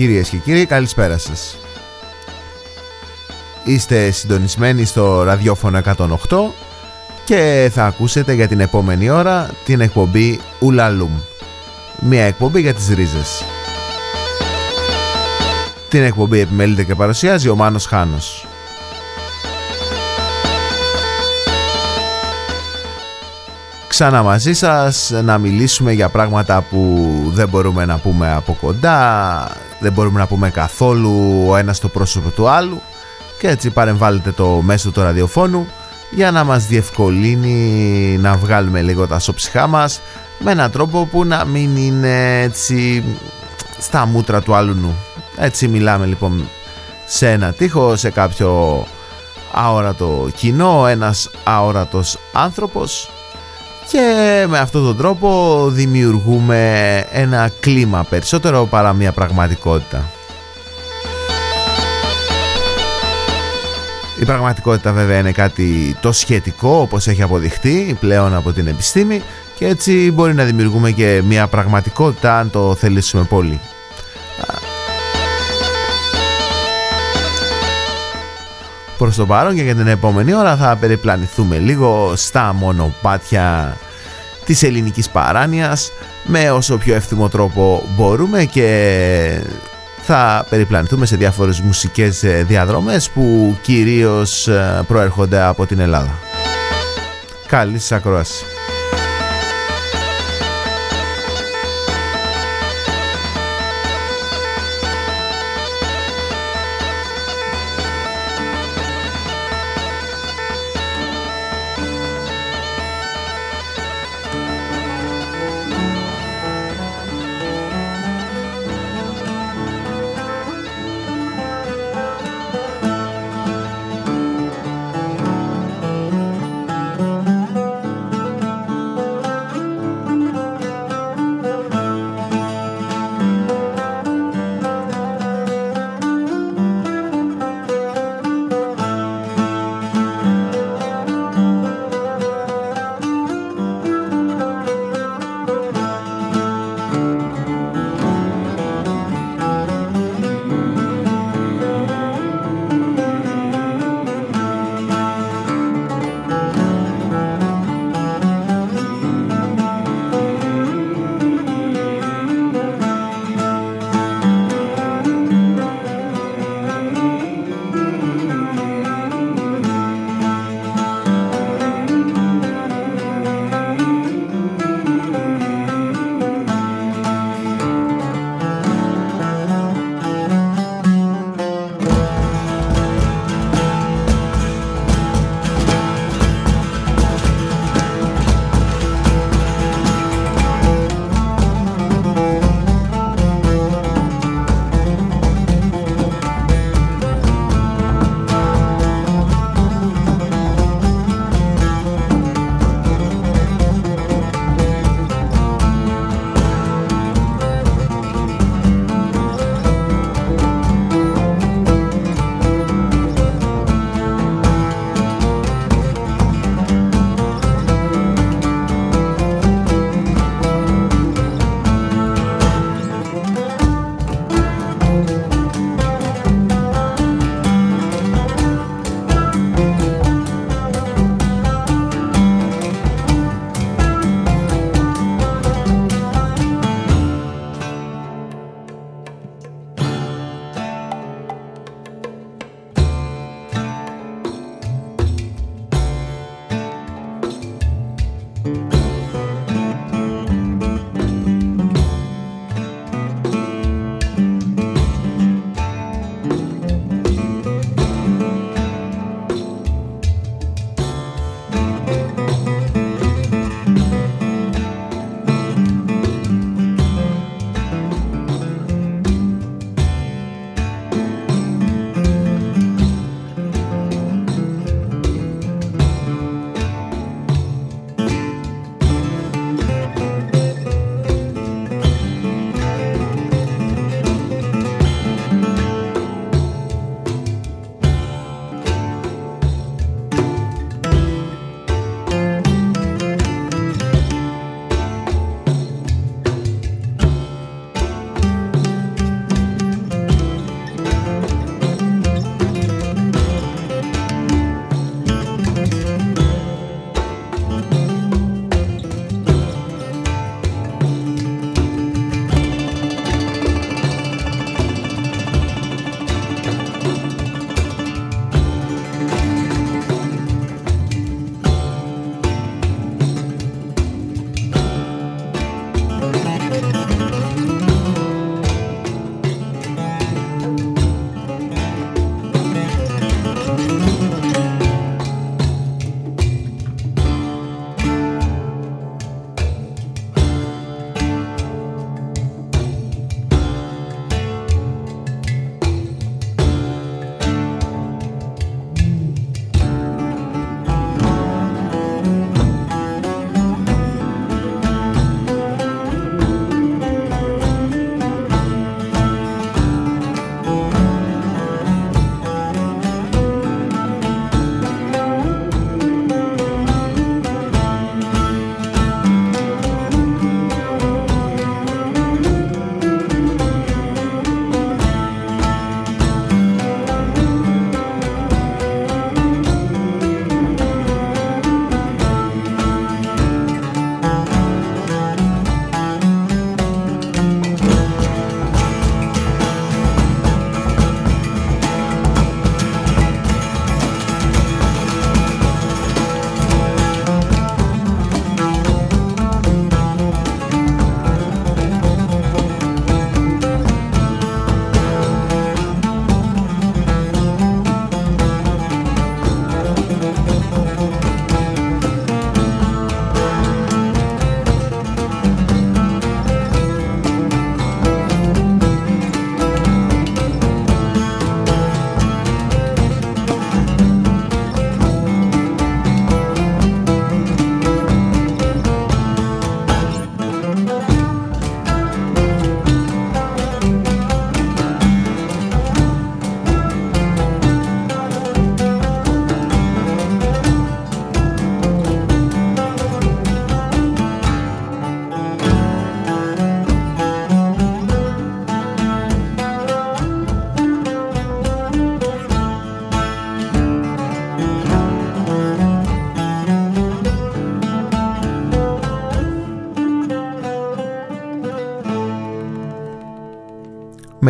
Κυρίες και κύριοι καλησπέρα σας. Είστε συντονισμένοι στο ραδιόφωνο 108 και θα ακούσετε για την επόμενη ώρα την εκπομπή Ουλαλούμ. Μια εκπομπή για τις ρίζες. Την εκπομπή επιμελείται και παρουσιάζει ο Μάνος Χάνος. Ξανά μαζί σας να μιλήσουμε για πράγματα που δεν μπορούμε να πούμε από κοντά, δεν μπορούμε να πούμε καθόλου ο ένας το πρόσωπο του άλλου και έτσι παρεμβάλλεται το μέσο του ραδιοφώνου για να μας διευκολύνει να βγάλουμε λίγο τα σώψυχά μας με έναν τρόπο που να μην είναι έτσι στα μούτρα του άλλου νου. Έτσι μιλάμε λοιπόν σε ένα τείχο, σε κάποιο αόρατο κοινό, ένας αόρατος άνθρωπος και με αυτόν τον τρόπο δημιουργούμε ένα κλίμα περισσότερο παρά μια πραγματικότητα. Η πραγματικότητα βέβαια είναι κάτι το σχετικό όπως έχει αποδειχτεί πλέον από την επιστήμη και έτσι μπορεί να δημιουργούμε και μια πραγματικότητα αν το θελήσουμε πολύ. Προς το παρόν και για την επόμενη ώρα θα περιπλανηθούμε λίγο στα μονοπάτια της ελληνικής παράνοιας με όσο πιο εύθυμο τρόπο μπορούμε και θα περιπλανηθούμε σε διάφορες μουσικές διαδρομές που κυρίως ε, προέρχονται από την Ελλάδα. Καλή σας ακρόαση.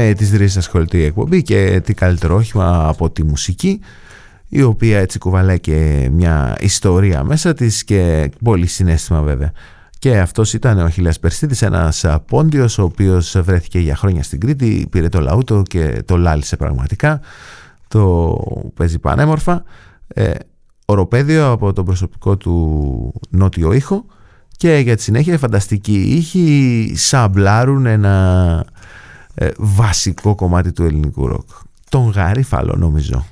Με τις δρύσεις ασχολείται η εκπομπή και τι καλύτερο όχημα από τη μουσική η οποία έτσι κουβαλάει και μια ιστορία μέσα της και πολύ συνέστημα βέβαια. Και αυτός ήταν ο Χιλιάς Περσίδης, ένας πόντιος ο οποίος βρέθηκε για χρόνια στην Κρήτη, πήρε το λαούτο και το λάλησε πραγματικά, το παίζει πανέμορφα. Ε, οροπέδιο από το προσωπικό του νότιο ήχο και για τη συνέχεια φανταστική ήχοι σαμπλάρουν ένα ε, βασικό κομμάτι του ελληνικού ροκ. Τον Γαρίφαλο νομίζω.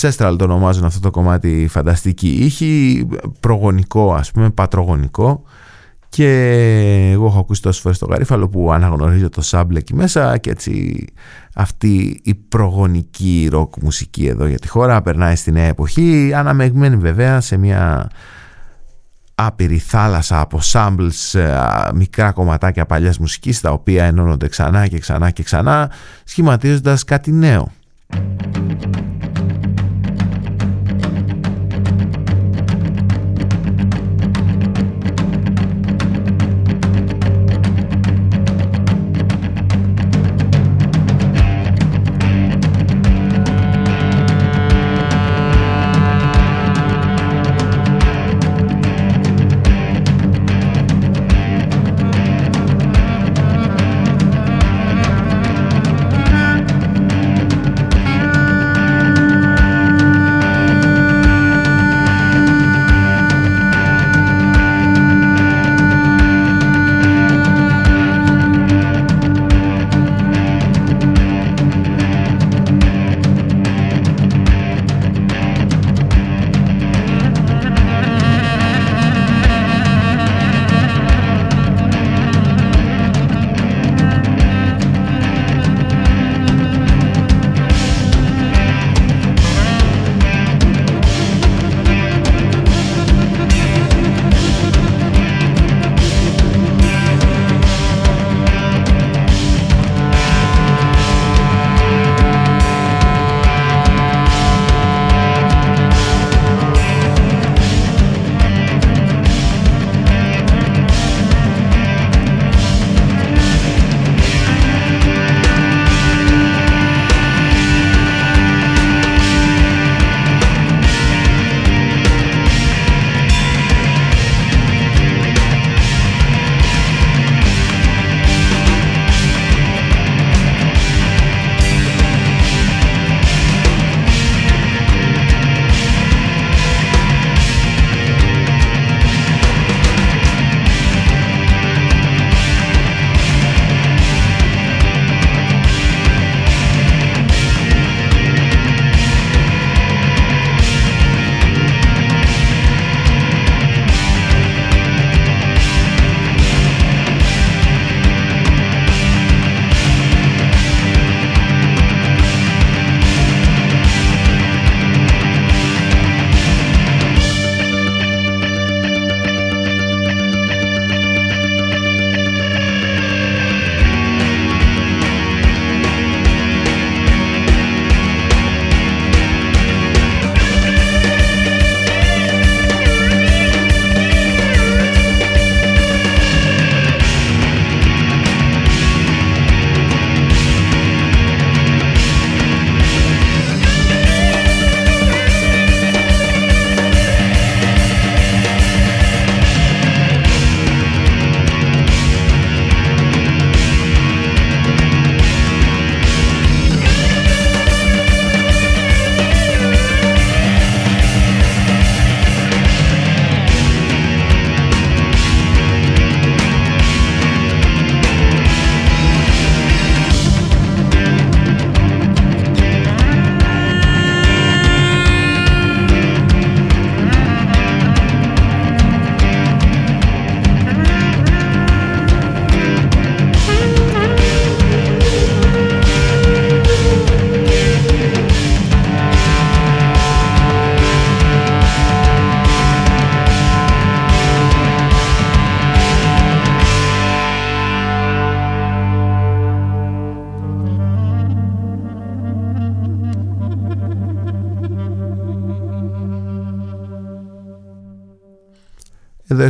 Ancestral το ονομάζουν αυτό το κομμάτι φανταστική ήχη, προγονικό ας πούμε, πατρογονικό και εγώ έχω ακούσει τόσες φορές το γαρίφαλο που αναγνωρίζω το σάμπλε εκεί μέσα και έτσι αυτή η προγονική ροκ μουσική εδώ για τη χώρα περνάει στη νέα εποχή αναμεγμένη βέβαια σε μια άπειρη θάλασσα από samples, ε, μικρά κομματάκια παλιάς μουσικής τα οποία ενώνονται ξανά και ξανά και ξανά σχηματίζοντας κάτι νέο.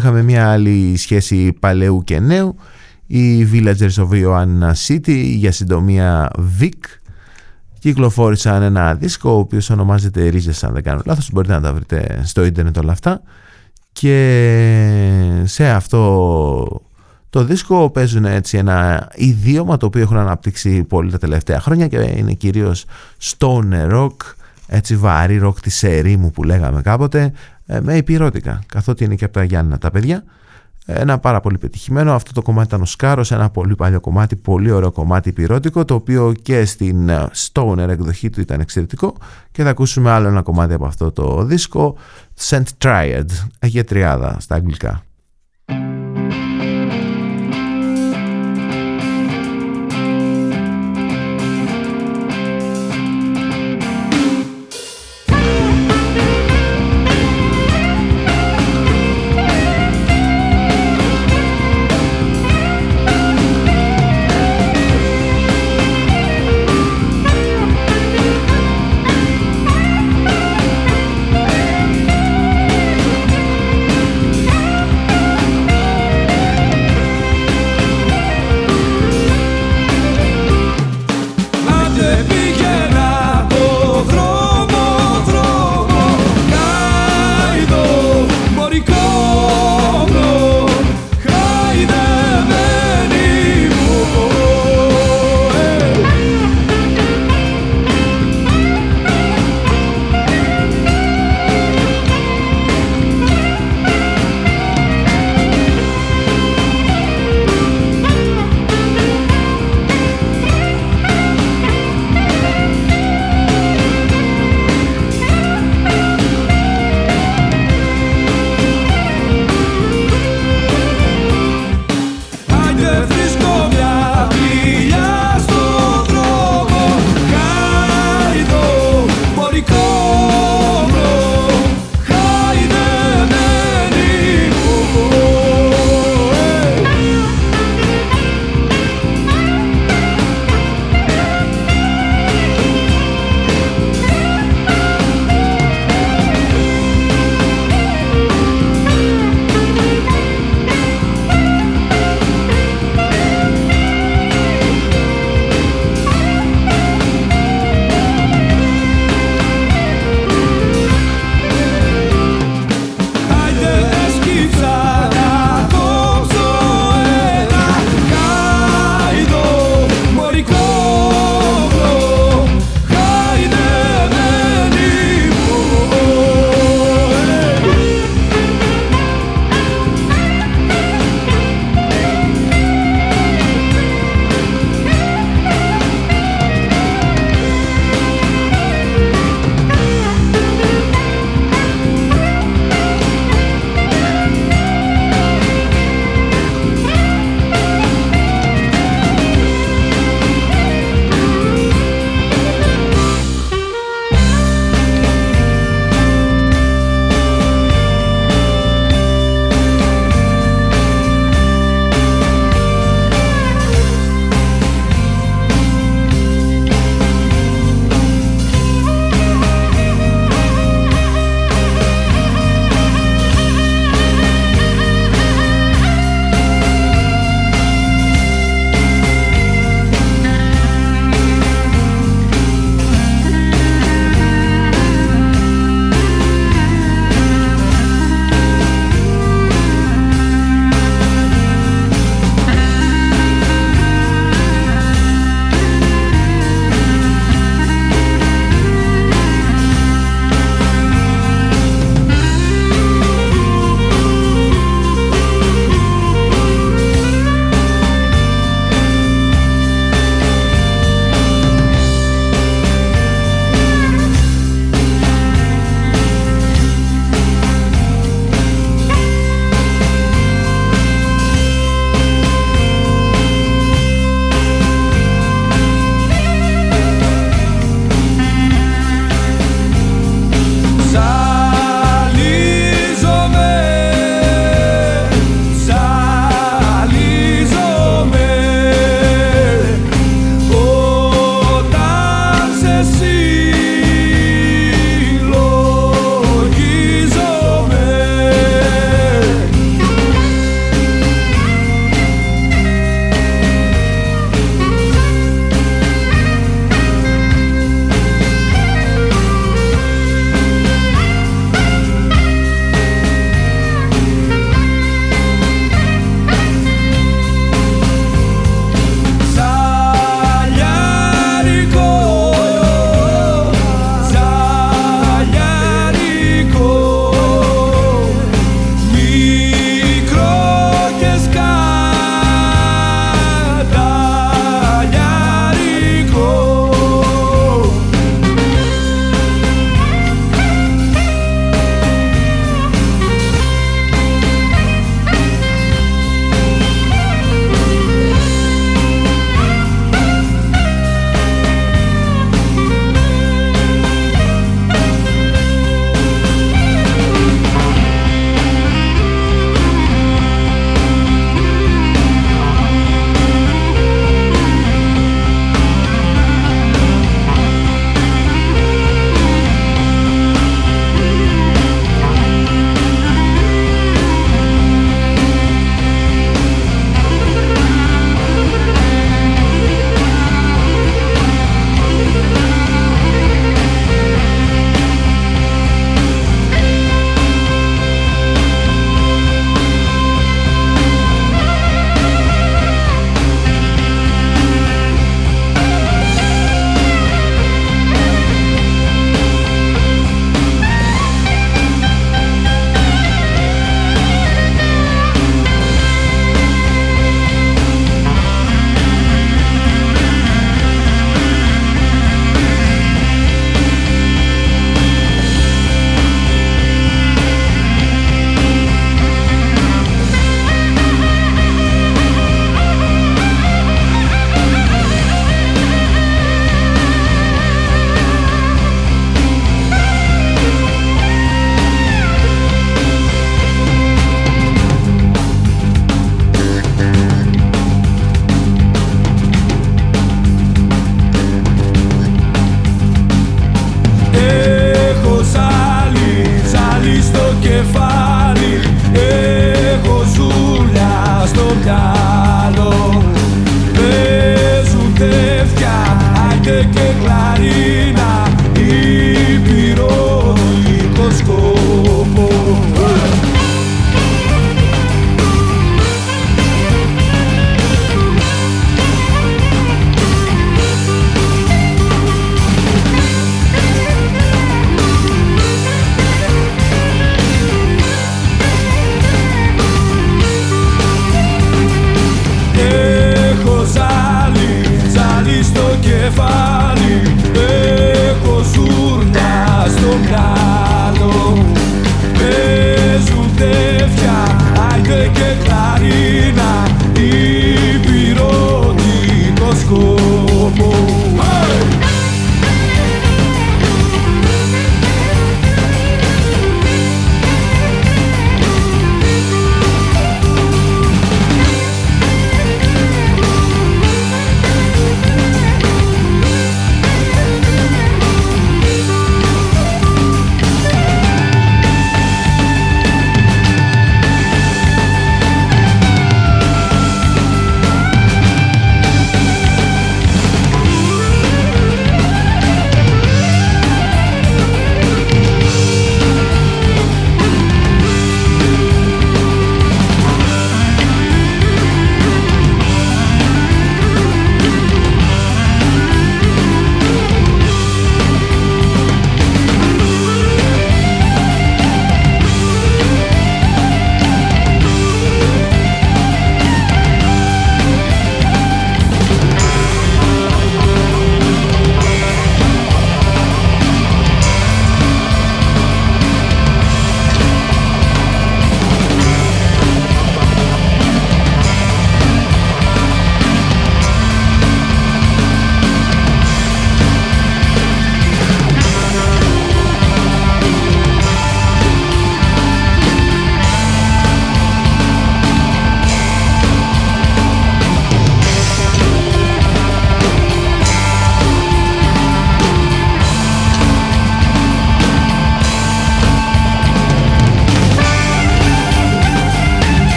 Είχαμε μια άλλη σχέση παλαιού και νέου οι Villagers of Ioanna City για συντομία Vic. Κυκλοφόρησαν ένα δίσκο ο οποίος ονομάζεται Ρίζες αν δεν κάνω λάθος μπορείτε να τα βρείτε στο ίντερνετ όλα αυτά. Και σε αυτό το δίσκο παίζουν έτσι ένα ιδίωμα το οποίο έχουν αναπτύξει πολύ τα τελευταία χρόνια και είναι κυρίως stone rock, έτσι βαρύ rock της ερήμου που λέγαμε κάποτε. ε, με υπηρώτικα καθότι είναι και από τα Γιάννα τα παιδιά. Ένα πάρα πολύ πετυχημένο αυτό το κομμάτι ήταν ο Σκάρος ένα πολύ παλιό κομμάτι, πολύ ωραίο κομμάτι πυρότικο το οποίο και στην ε, Stoner εκδοχή του ήταν εξαιρετικό. Και θα ακούσουμε άλλο ένα κομμάτι από αυτό το δίσκο Saint Triad, έχει τριάδα στα αγγλικά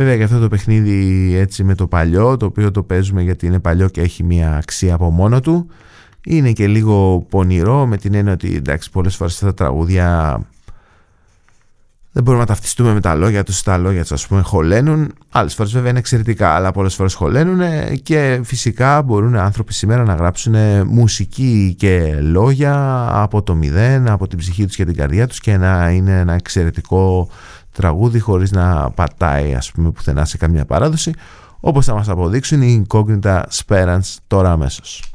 Βέβαια και αυτό το παιχνίδι έτσι με το παλιό, το οποίο το παίζουμε γιατί είναι παλιό και έχει μια αξία από μόνο του, είναι και λίγο πονηρό με την έννοια ότι εντάξει πολλές φορές αυτά τα τραγούδια δεν μπορούμε να ταυτιστούμε με τα λόγια τους, τα λόγια τους ας πούμε χωλένουν, άλλες φορές βέβαια είναι εξαιρετικά, αλλά πολλές φορές χωλένουν και φυσικά μπορούν άνθρωποι σήμερα να γράψουν μουσική και λόγια από το μηδέν, από την ψυχή τους και την καρδιά τους και να είναι ένα εξαιρετικό τραγούδι χωρίς να πατάει ας πούμε πουθενά σε καμία παράδοση όπως θα μας αποδείξουν οι Incognita Sperance τώρα αμέσως.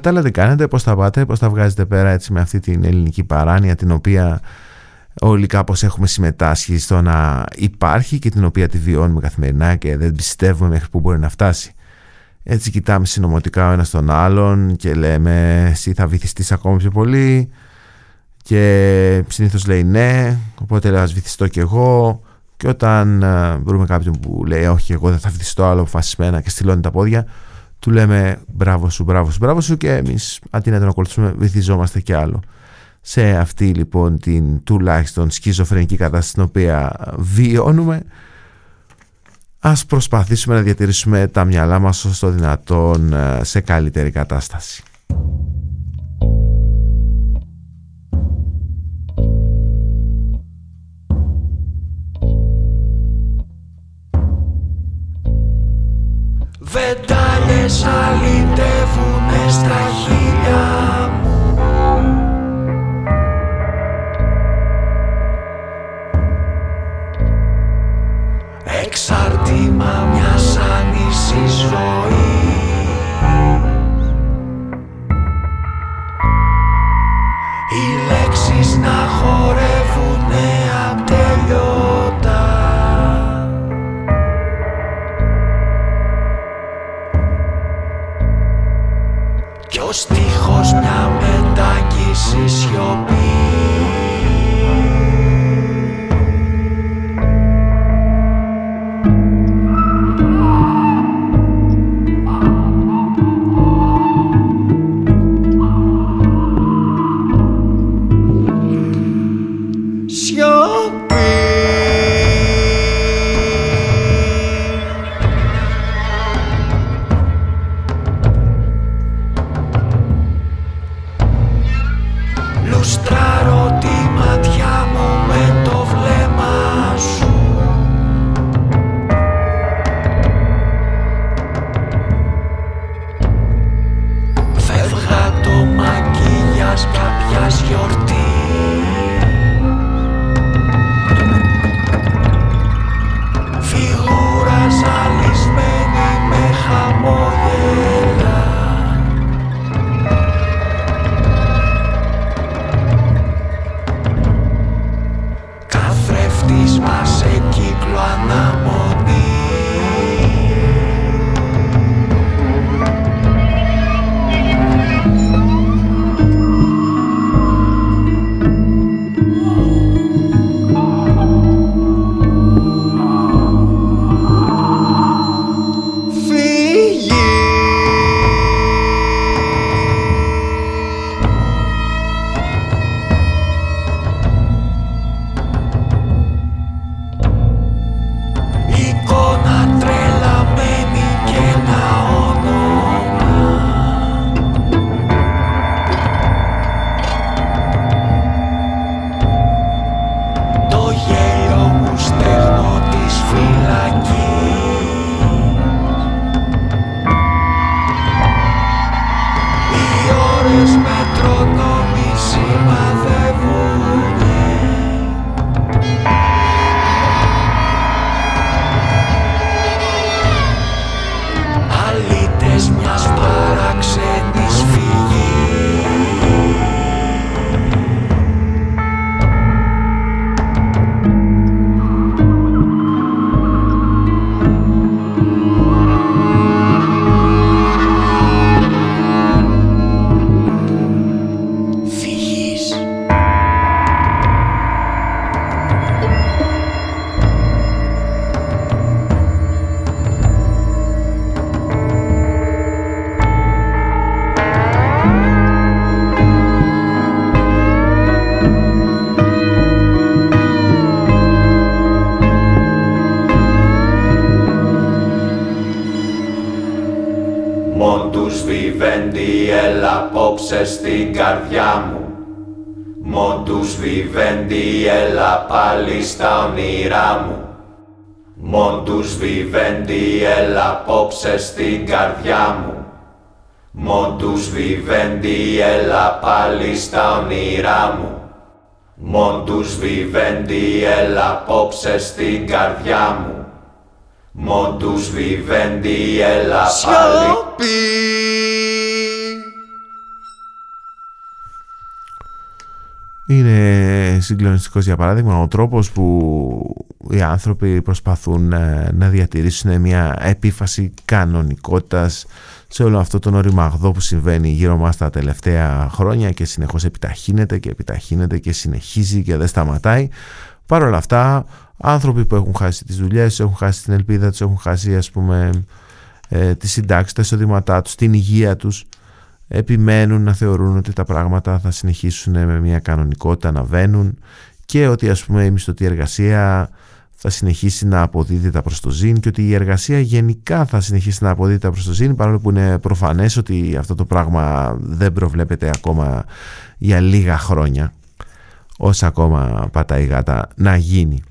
Κατά τα άλλα τι κάνετε, πώς τα πάτε, πώς τα βγάζετε πέρα έτσι με αυτή την ελληνική παράνοια την οποία όλοι κάπως έχουμε συμμετάσχει στο να υπάρχει και την οποία τη βιώνουμε καθημερινά και δεν πιστεύουμε μέχρι που μπορεί να φτάσει. Έτσι κοιτάμε συνωμοτικά ο ένας τον άλλον και λέμε εσύ θα βυθιστείς ακόμα πιο πολύ και συνήθως λέει ναι, οπότε λέω ας βυθιστώ κι εγώ και όταν ε, βρούμε κάποιον που λέει όχι εγώ δεν θα βυθιστώ άλλο αποφασισμένα και στυλώνει τα πόδια του λέμε μπράβο σου, μπράβο σου, μπράβο σου και εμείς αντί να τον ακολουθήσουμε βυθιζόμαστε κι άλλο. Σε αυτή λοιπόν την τουλάχιστον σκιζοφρενική κατάσταση την οποία βιώνουμε ας προσπαθήσουμε να διατηρήσουμε τα μυαλά μας όσο δυνατόν ε, σε καλύτερη κατάσταση. Βεντάλιες salite. απόψε στην καρδιά μου. Μοντούς βιβέντι έλα πάλι στα όνειρά μου. Μοντούς βιβέντι έλα απόψε στην καρδιά μου. Μοντούς βιβέντι έλα πάλι. Σιώπη. Είναι συγκλονιστικός για παράδειγμα ο τρόπος που οι άνθρωποι προσπαθούν ε, να διατηρήσουν μια επίφαση κανονικότητας σε όλο αυτό τον οριμαγδό που συμβαίνει γύρω μας τα τελευταία χρόνια και συνεχώς επιταχύνεται και επιταχύνεται και συνεχίζει και δεν σταματάει. Παρ' όλα αυτά άνθρωποι που έχουν χάσει τις δουλειές, έχουν χάσει την ελπίδα τους, έχουν χάσει ας πούμε ε, τις συντάξεις, τα εισοδήματά τους, την υγεία τους επιμένουν να θεωρούν ότι τα πράγματα θα συνεχίσουν με μια κανονικότητα να βαίνουν και ότι ας πούμε η μισθωτή εργασία θα συνεχίσει να αποδίδει τα προς το ζήν και ότι η εργασία γενικά θα συνεχίσει να αποδίδει τα προς το ζήν παρόλο που είναι προφανές ότι αυτό το πράγμα δεν προβλέπεται ακόμα για λίγα χρόνια όσα ακόμα πατάει γάτα να γίνει.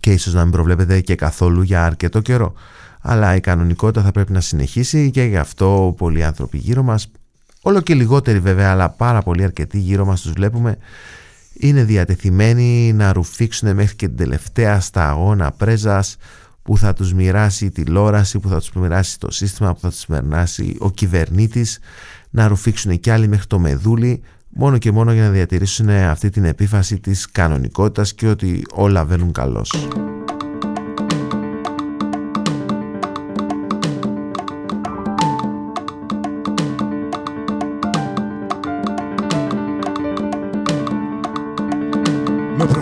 Και ίσως να μην προβλέπεται και καθόλου για αρκετό καιρό. Αλλά η κανονικότητα θα πρέπει να συνεχίσει και γι' αυτό πολλοί άνθρωποι γύρω μας όλο και λιγότεροι βέβαια αλλά πάρα πολύ αρκετοί γύρω μας τους βλέπουμε είναι διατεθειμένοι να ρουφήξουν μέχρι και την τελευταία σταγόνα πρέζας που θα τους μοιράσει η τηλεόραση, που θα τους μοιράσει το σύστημα, που θα τους μοιράσει ο κυβερνήτης, να ρουφήξουν κι άλλοι μέχρι το μεδούλι, μόνο και μόνο για να διατηρήσουν αυτή την επίφαση της κανονικότητας και ότι όλα βαίνουν καλώς.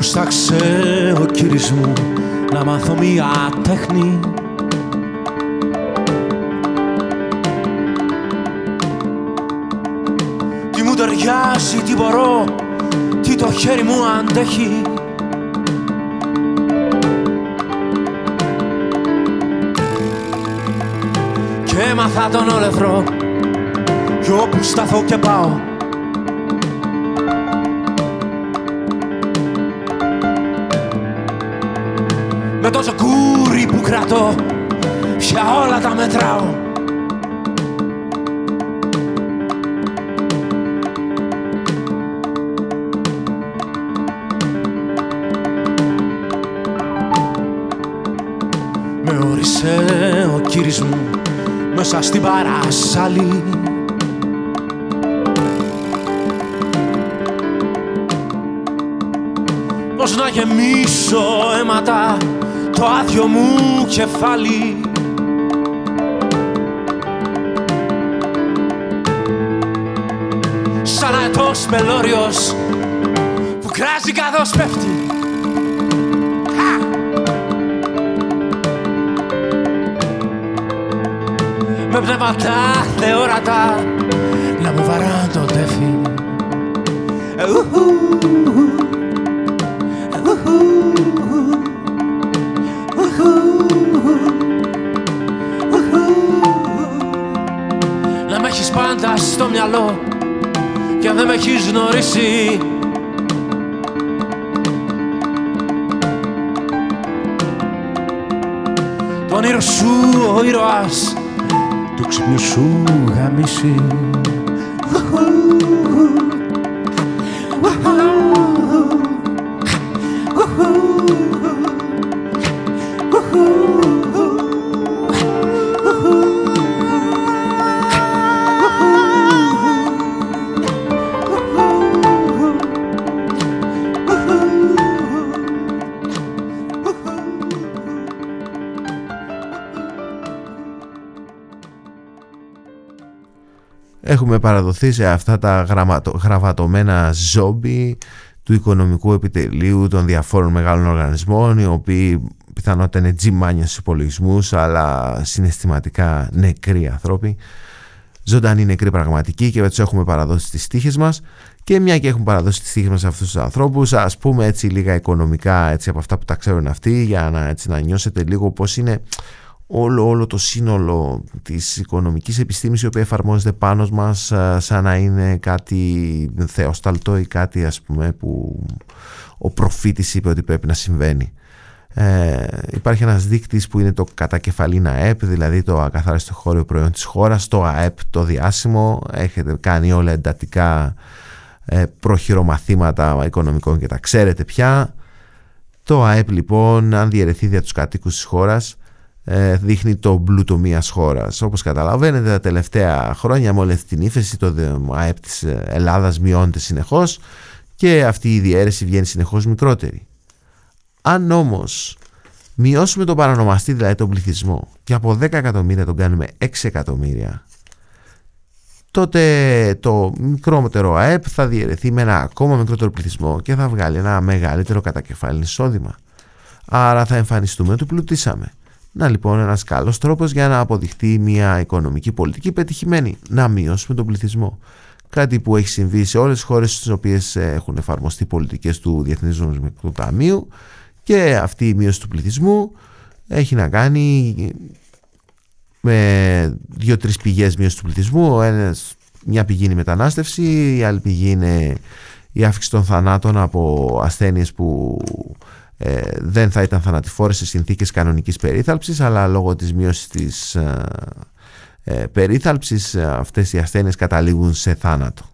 Προστάξε ο κύρις μου να μάθω μία τέχνη. Τι μου ταιριάζει, τι μπορώ, τι το χέρι μου αντέχει. Και έμαθα τον όλεθρο κι όπου σταθώ και πάω Με τόσο κούρι που κρατώ Πια όλα τα μετράω. Με όρισε ο κύρις μου Μέσα στην παράσαλη Πώς να γεμίσω αίματα το άδειο μου κεφάλι. Σαν αετός μελώριος που κράζει καθώς πέφτει. Με πνεύματα θεόρατα να μου βαράν το τέφι. Να έχεις πάντα στο μυαλό και αν δεν με έχεις γνωρίσει. Το όνειρο σου ο ήρωας του ξύπνιου σου γαμίσει έχουμε παραδοθεί σε αυτά τα γραβατωμένα ζόμπι του οικονομικού επιτελείου των διαφόρων μεγάλων οργανισμών οι οποίοι πιθανότατα είναι τζιμάνια στους υπολογισμούς αλλά συναισθηματικά νεκροί ανθρώποι ζωντανοί νεκροί πραγματικοί και έτσι έχουμε παραδώσει τις τύχες μας. Και μια και έχουμε παραδώσει τις τύχες μας σε αυτούς τους ανθρώπους ας πούμε έτσι λίγα οικονομικά έτσι από αυτά που τα ξέρουν αυτοί για να, έτσι, να νιώσετε λίγο πως είναι όλο, όλο το σύνολο της οικονομικής επιστήμης η οποία εφαρμόζεται πάνω μας σαν να είναι κάτι θεοσταλτό ή κάτι ας πούμε που ο προφήτης είπε ότι πρέπει να συμβαίνει. Ε, υπάρχει ένας δείκτης που είναι το κατακεφαλήν ΑΕΠ δηλαδή το ακαθάριστο χώριο προϊόν της χώρας το ΑΕΠ το διάσημο έχετε κάνει όλα εντατικά ε, προχειρομαθήματα οικονομικών και τα ξέρετε πια το ΑΕΠ λοιπόν αν διαιρεθεί δια τους κατοίκους της χώρας ε, δείχνει το πλούτο μια χώρας. Όπως καταλαβαίνετε, τα τελευταία χρόνια με όλη την ύφεση, το ΑΕΠ της Ελλάδας μειώνεται συνεχώς και αυτή η διαίρεση βγαίνει συνεχώς μικρότερη. Αν όμως μειώσουμε τον παρανομαστή, δηλαδή τον πληθυσμό, και από 10 εκατομμύρια τον κάνουμε 6 εκατομμύρια, τότε το μικρότερο ΑΕΠ θα διαιρεθεί με ένα ακόμα μικρότερο πληθυσμό και θα βγάλει ένα μεγαλύτερο κατακεφάλι εισόδημα. Άρα θα εμφανιστούμε ότι πλουτίσαμε. Να λοιπόν ένας καλός τρόπος για να αποδειχτεί μια οικονομική πολιτική πετυχημένη, να μειώσουμε τον πληθυσμό. Κάτι που έχει συμβεί σε όλες τις χώρες στις οποίες έχουν εφαρμοστεί πολιτικές του Διεθνής Νομισματικού Ταμείου και αυτή η μείωση του πληθυσμού έχει να κάνει με δύο-τρεις πηγές μείωσης του πληθυσμού. Ένας, μια πηγή είναι η μετανάστευση, η άλλη πηγή είναι η αύξηση των θανάτων από ασθένειες που ε, δεν θα ήταν θανατηφόρες σε συνθήκες κανονικής περίθαλψης αλλά λόγω της μείωσης της ε, ε περίθαλψης ε, αυτές οι ασθένειες καταλήγουν σε θάνατο.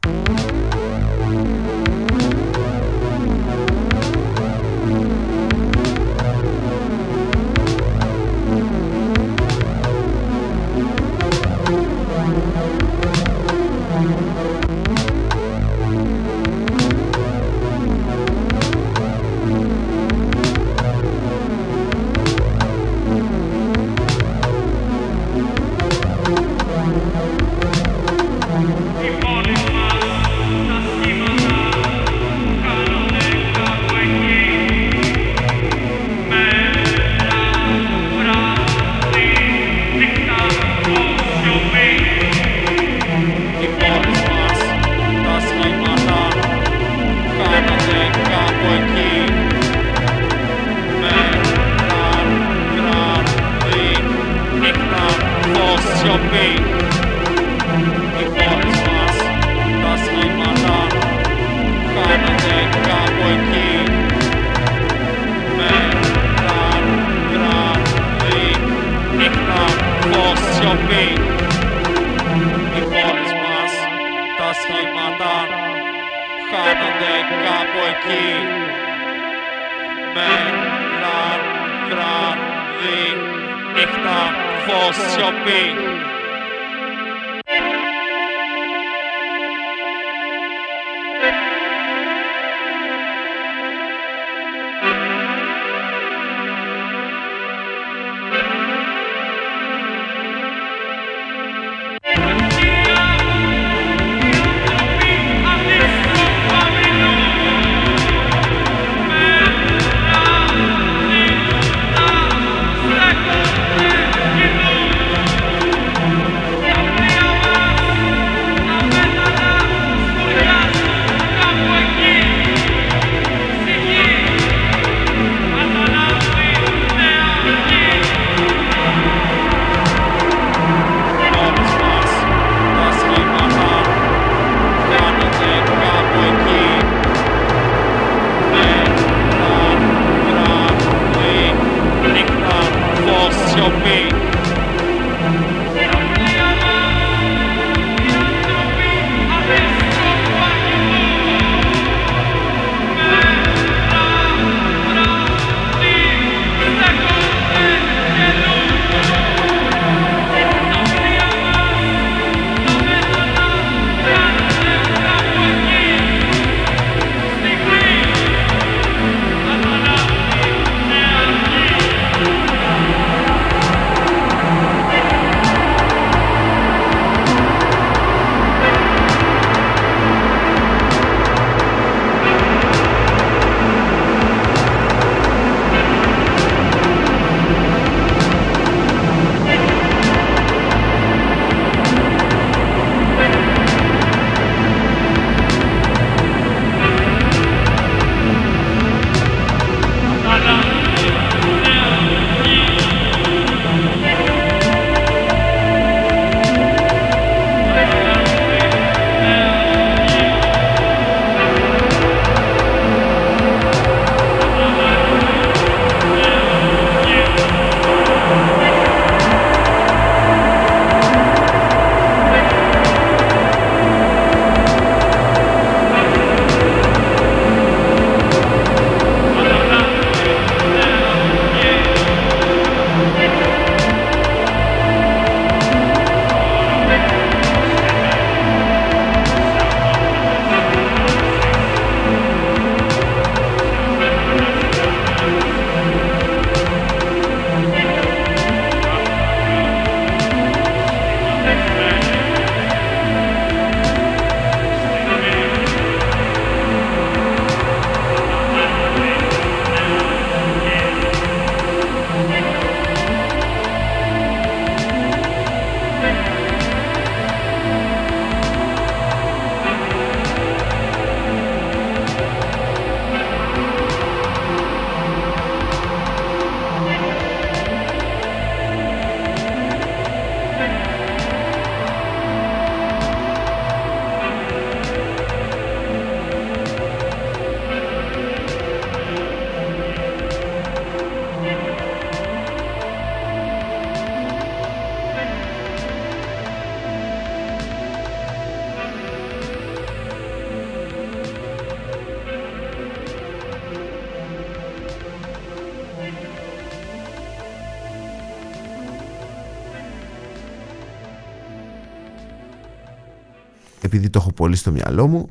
Επειδή το έχω πολύ στο μυαλό μου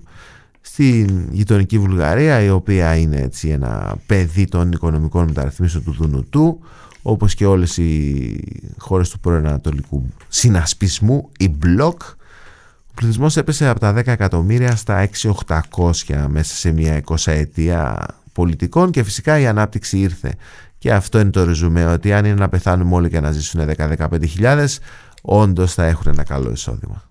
στην γειτονική Βουλγαρία η οποία είναι έτσι ένα παιδί των οικονομικών μεταρρυθμίσεων του Δουνουτού όπως και όλες οι χώρες του πρώην Ανατολικού συνασπισμού, η μπλοκ ο πληθυσμός έπεσε από τα 10 εκατομμύρια στα 6.800 μέσα σε μια εικοσαετία πολιτικών και φυσικά η ανάπτυξη ήρθε και αυτό είναι το ριζουμέ ότι αν είναι να πεθάνουμε όλοι και να ζήσουν 10-15 χιλιάδες όντως θα έχουν ένα καλό εισόδημα.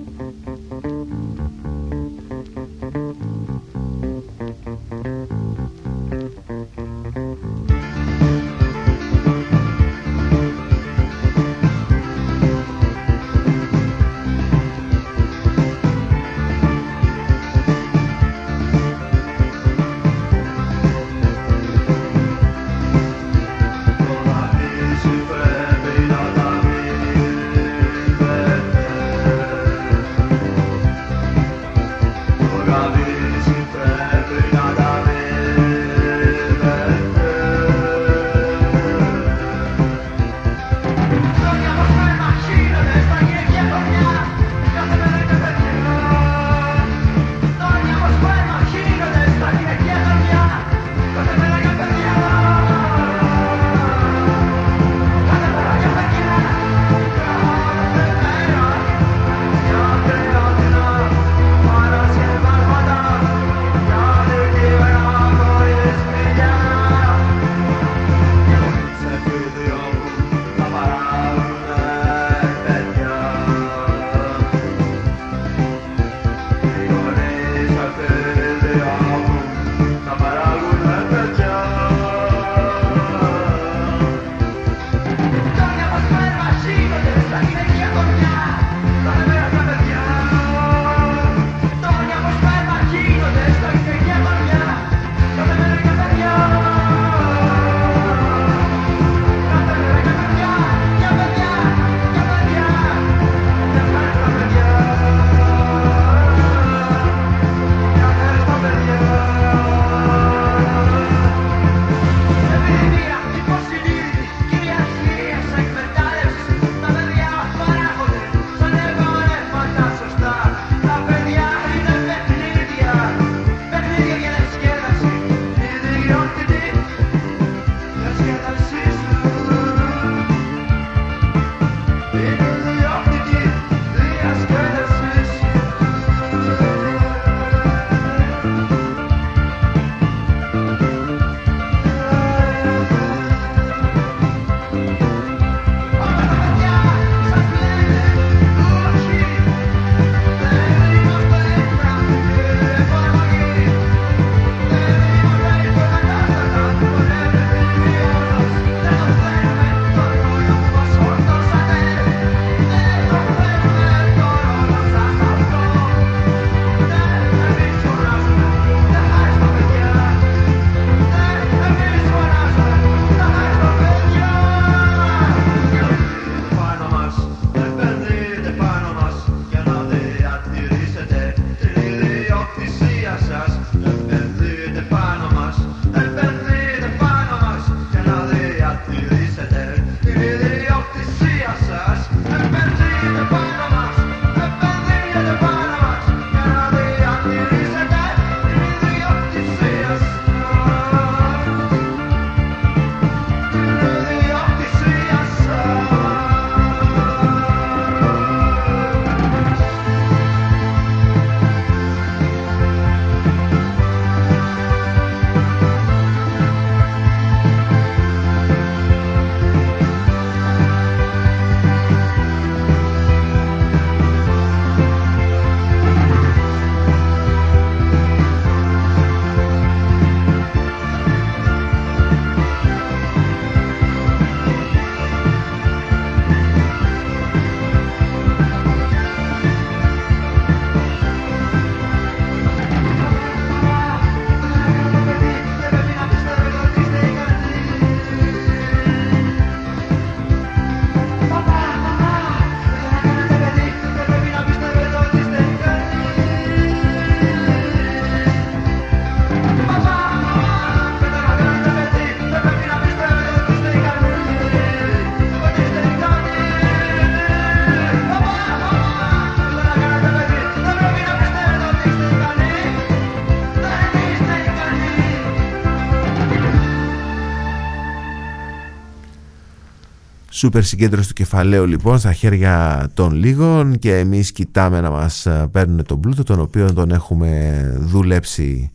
Σούπερ συγκέντρωση του κεφαλαίου λοιπόν στα χέρια των λίγων και εμείς κοιτάμε να μας ε, παίρνουν τον πλούτο τον οποίο τον έχουμε δουλέψει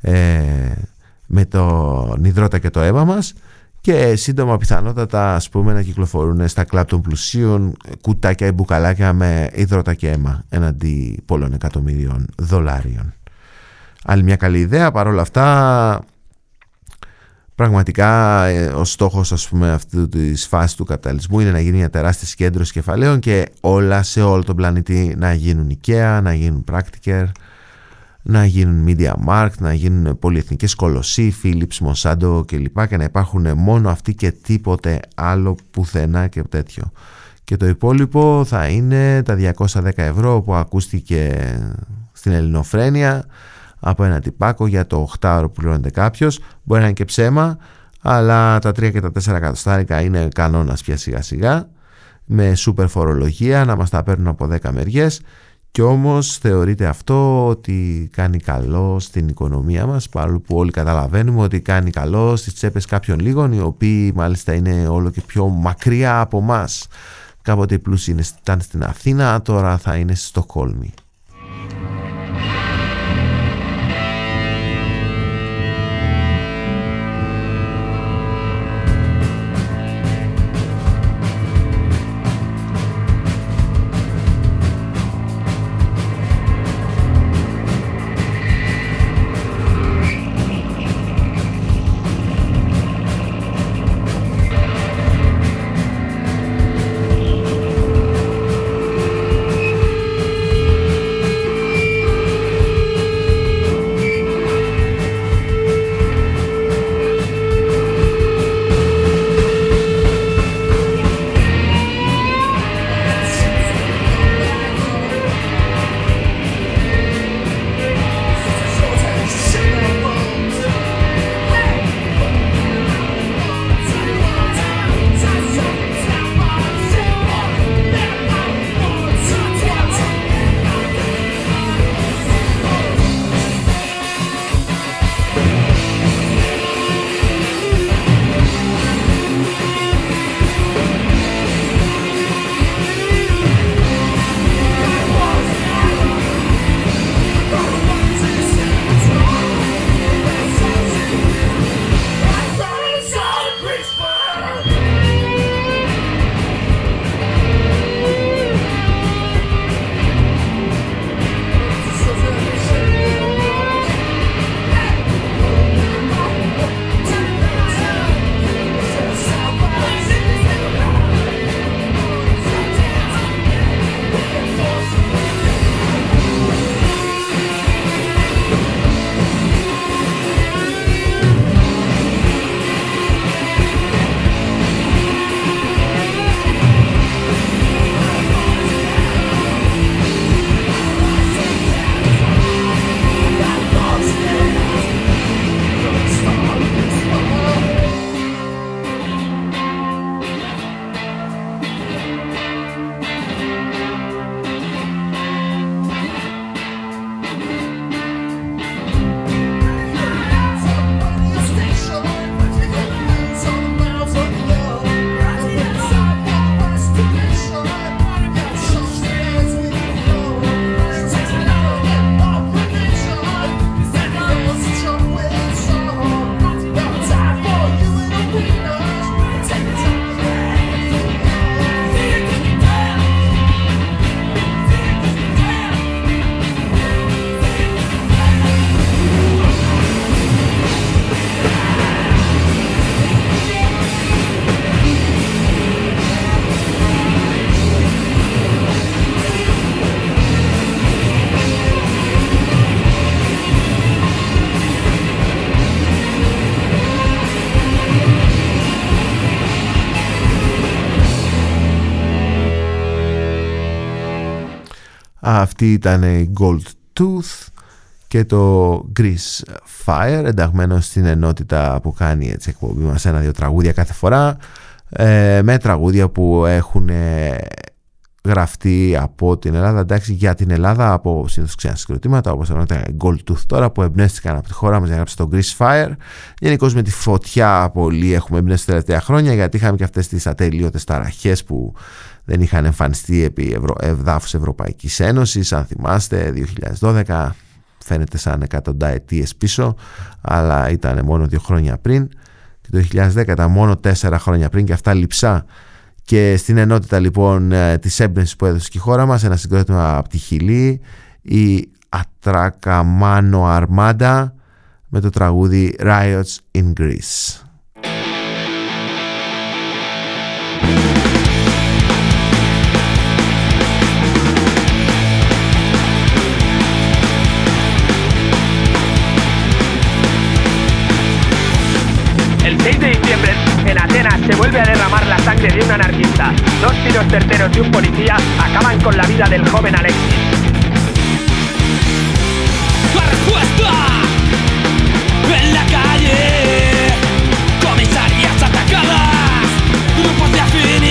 ε, με τον υδρότα και το αίμα μας και σύντομα πιθανότατα ας πούμε να κυκλοφορούν στα κλαπ των πλουσίων κουτάκια ή μπουκαλάκια με υδρότα και αίμα εναντί πολλών εκατομμυρίων δολάριων. Άλλη μια καλή ιδέα παρόλα αυτά Πραγματικά ε, ο στόχος ας πούμε αυτού της φάσης του καπιταλισμού είναι να γίνει μια τεράστια συγκέντρωση κεφαλαίων και όλα σε όλο τον πλανήτη να γίνουν IKEA, να γίνουν Practiker, να γίνουν Media Markt, να γίνουν πολυεθνικές κολοσσοί, Philips, Monsanto κλπ. Και να υπάρχουν μόνο αυτοί και τίποτε άλλο πουθενά και τέτοιο. Και το υπόλοιπο θα είναι τα 210 ευρώ που ακούστηκε στην ελληνοφρένεια από ένα τυπάκο για το 8 ώρο που πληρώνεται κάποιος. Μπορεί να είναι και ψέμα, αλλά τα 3 και τα 4 εκατοστάρικα είναι κανόνας πια σιγά σιγά με σούπερ φορολογία να μας τα παίρνουν από 10 μεριές. Και όμως θεωρείται αυτό ότι κάνει καλό στην οικονομία μας παρόλο που όλοι καταλαβαίνουμε ότι κάνει καλό στις τσέπες κάποιων λίγων οι οποίοι μάλιστα είναι όλο και πιο μακριά από μας. Κάποτε οι πλούσιοι ήταν στην Αθήνα τώρα θα είναι στη Στοκόλμη Αυτή ήταν η Gold Tooth και το Grease Fire ενταγμένο στην ενότητα που κάνει έτσι εκπομπή μας ένα-δύο τραγούδια κάθε φορά ε, με τραγούδια που έχουν γραφτεί από την Ελλάδα. Εντάξει για την Ελλάδα από συνήθως ξένα συγκροτήματα όπως τα Gold Tooth τώρα που εμπνεύστηκαν από τη χώρα μας για να γράψει το Grease Fire. Γενικώς με τη φωτιά πολύ έχουμε εμπνεύσει τα τελευταία χρόνια γιατί είχαμε και αυτές τις ατελείωτες ταραχές που δεν είχαν εμφανιστεί επί Ευρω... εδάφους Ευρωπαϊκής Ένωσης αν θυμάστε 2012 φαίνεται σαν εκατονταετίες πίσω αλλά ήταν μόνο δύο χρόνια πριν. Και το 2010 ήταν μόνο τέσσερα χρόνια πριν και αυτά λειψά και στην ενότητα λοιπόν ε, της έμπνευσης που έδωσε και η χώρα μας ένα συγκρότημα από τη Χιλή η Ατρακαμάνο Αρμάντα με το τραγούδι Riots in Greece. Tiros certeros de un policía acaban con la vida del joven Alexis. ¡La respuesta! En la calle, comisarías atacadas, grupos de afinidad,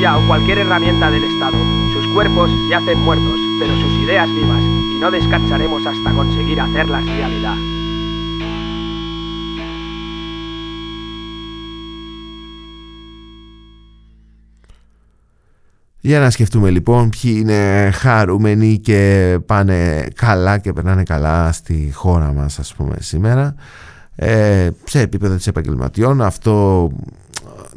policía o cualquier herramienta del Estado. Sus cuerpos yacen muertos, pero sus ideas vivas, y no descansaremos hasta conseguir hacerlas realidad. Για να σκεφτούμε λοιπόν ποιοι είναι χαρούμενοι και πάνε καλά και περνάνε καλά στη χώρα μας ας πούμε σήμερα ε, σε επίπεδο της επαγγελματιών αυτό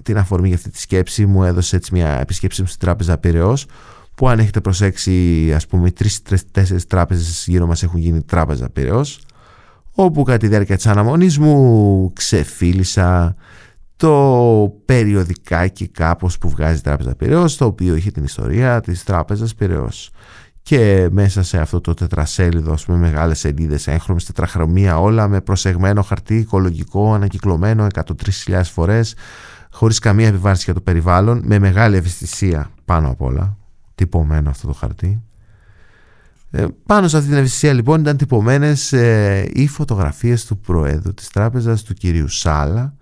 την αφορμή για αυτή τη σκέψη μου έδωσε έτσι μια επισκέψη μου στην τράπεζα Πυραιός που αν έχετε προσέξει ας πούμε τρεις-τέσσερις τράπεζες γύρω μας έχουν γίνει τράπεζα Πυραιός όπου κατά τη διάρκεια της αναμονής μου ξεφίλησα το περιοδικάκι κάπως που βγάζει η Τράπεζα Πυραιός το οποίο είχε την ιστορία της Τράπεζας Πυραιός. Και μέσα σε αυτό το τετρασέλιδο με μεγάλες σελίδες έγχρωμες τετραχρωμία όλα με προσεγμένο χαρτί οικολογικό ανακυκλωμένο 103.000 φορές χωρίς καμία επιβάρηση για το περιβάλλον με μεγάλη ευαισθησία πάνω απ' όλα τυπωμένο αυτό το χαρτί ε, πάνω σε αυτή την ευαισθησία λοιπόν ήταν τυπωμένες ε, οι φωτογραφίες του Προέδρου της Τράπεζας του κυρίου Σάλα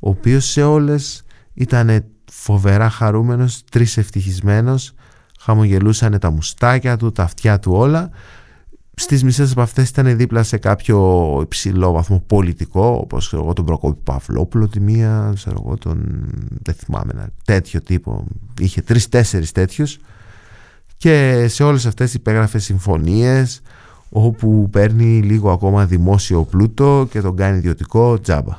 ο οποίος σε όλες ήταν φοβερά χαρούμενος, τρεις ευτυχισμένος, χαμογελούσαν τα μουστάκια του, τα αυτιά του όλα. Στις μισές από αυτές ήταν δίπλα σε κάποιο υψηλό βαθμό πολιτικό, όπως ξέρω εγώ τον Προκόπη Παυλόπουλο τη μία, ξέρω εγώ τον, δεν θυμάμαι ένα τέτοιο τύπο, είχε τρεις-τέσσερις τέτοιους και σε όλες αυτές υπέγραφε συμφωνίες όπου παίρνει λίγο ακόμα δημόσιο πλούτο και τον κάνει ιδιωτικό τζάμπα.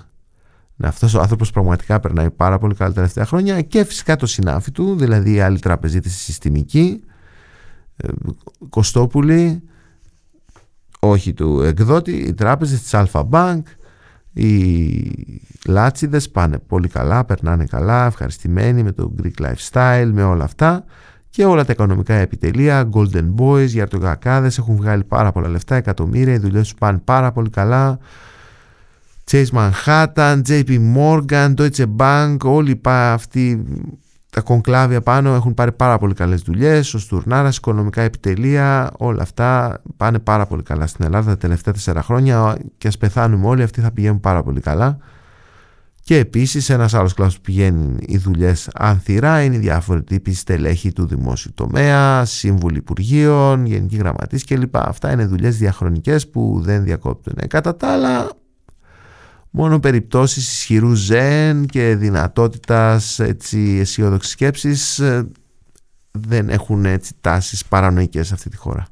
Ναι, αυτός ο άνθρωπος πραγματικά περνάει πάρα πολύ καλά τα τελευταία χρόνια και φυσικά το συνάφι του, δηλαδή η άλλη τραπεζίτες συστημική, ε, Κωστόπουλη, όχι του εκδότη, οι τράπεζες της Alpha Bank, οι Λάτσιδες πάνε πολύ καλά, περνάνε καλά, ευχαριστημένοι με το Greek lifestyle, με όλα αυτά. Και όλα τα οικονομικά επιτελεία, Golden Boys, Γιαρτογακάδες έχουν βγάλει πάρα πολλά λεφτά, εκατομμύρια, οι δουλειές τους πάνε πάρα πολύ καλά, Chase Manhattan, JP Morgan, Deutsche Bank, όλοι αυτοί τα κονκλάβια πάνω έχουν πάρει πάρα πολύ καλές δουλειές, ο Στουρνάρας, οικονομικά επιτελεία, όλα αυτά πάνε πάρα πολύ καλά στην Ελλάδα τα τελευταία τέσσερα χρόνια και ας πεθάνουμε όλοι αυτοί θα πηγαίνουν πάρα πολύ καλά. Και επίσης ένας άλλος κλάδος που πηγαίνει οι δουλειές ανθυρά είναι οι διάφοροι τύποι στελέχη του δημόσιου τομέα, σύμβουλοι υπουργείων, γενική γραμματής κλπ. Αυτά είναι δουλειές διαχρονικές που δεν διακόπτουν. Κατά τα άλλα μόνο περιπτώσεις ισχυρού ζεν και δυνατότητας έτσι, αισιόδοξης σκέψης ε, δεν έχουν έτσι τάσεις παρανοϊκές σε αυτή τη χώρα.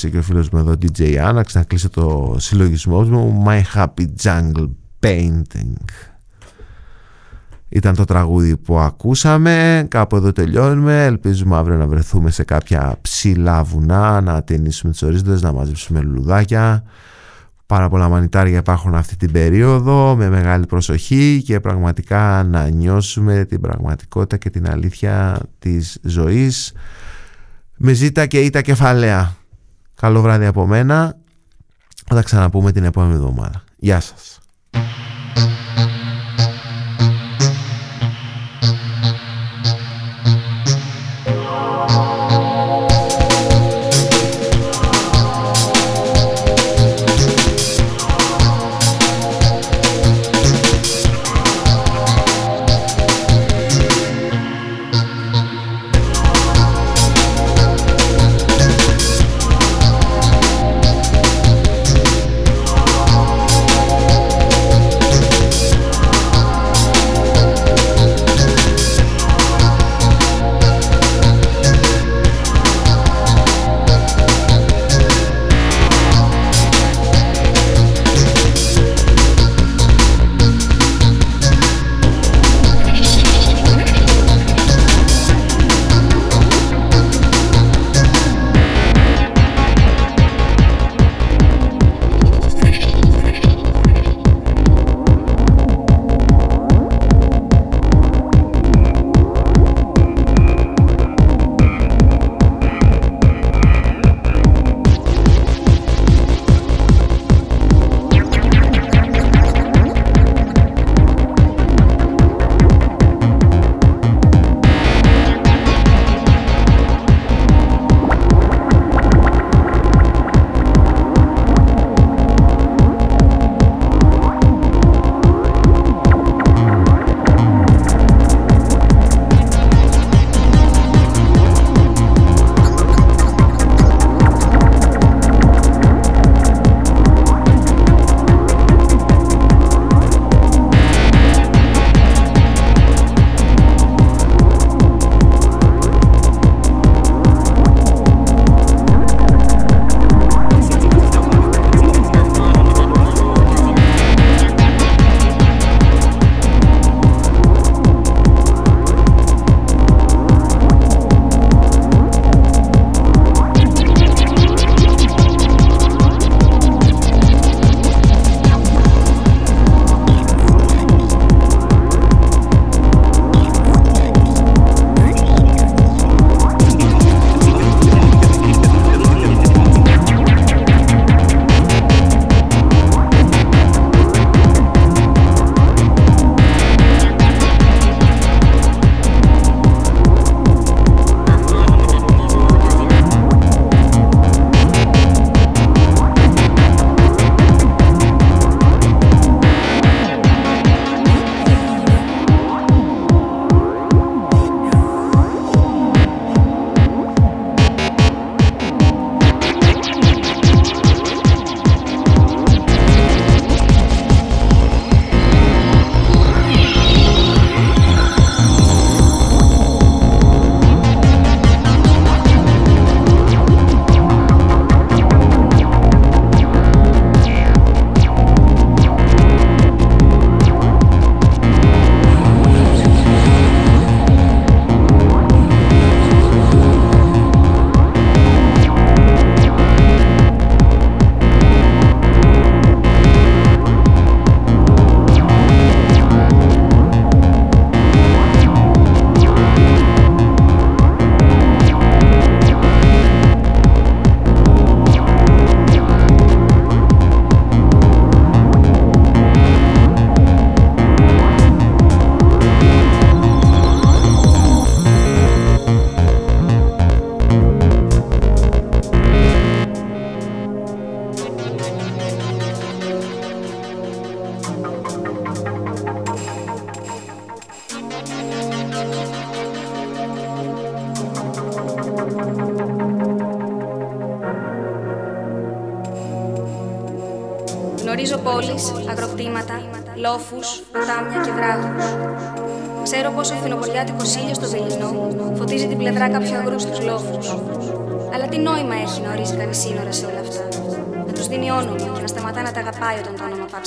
Βοήθησε και ο φίλος μου εδώ DJ Anax να κλείσω το συλλογισμό μου. My Happy Jungle Painting. Ήταν το τραγούδι που ακούσαμε. Κάπου εδώ τελειώνουμε. Ελπίζουμε αύριο να βρεθούμε σε κάποια ψηλά βουνά να ταινίσουμε τις ορίζοντες να μαζέψουμε λουλουδάκια. Πάρα πολλά μανιτάρια υπάρχουν αυτή την περίοδο. Με μεγάλη προσοχή και πραγματικά να νιώσουμε την πραγματικότητα και την αλήθεια της ζωής. Με ζήτα και ήττα κεφαλαία. Καλό βράδυ από μένα. Θα τα ξαναπούμε την επόμενη εβδομάδα. Γεια σας.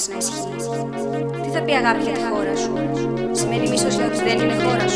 Να ισχύει. Τι θα πει αγάπη για τη χώρα σου; Σημαίνει μίσος για ότι δεν είναι χώρα; σου.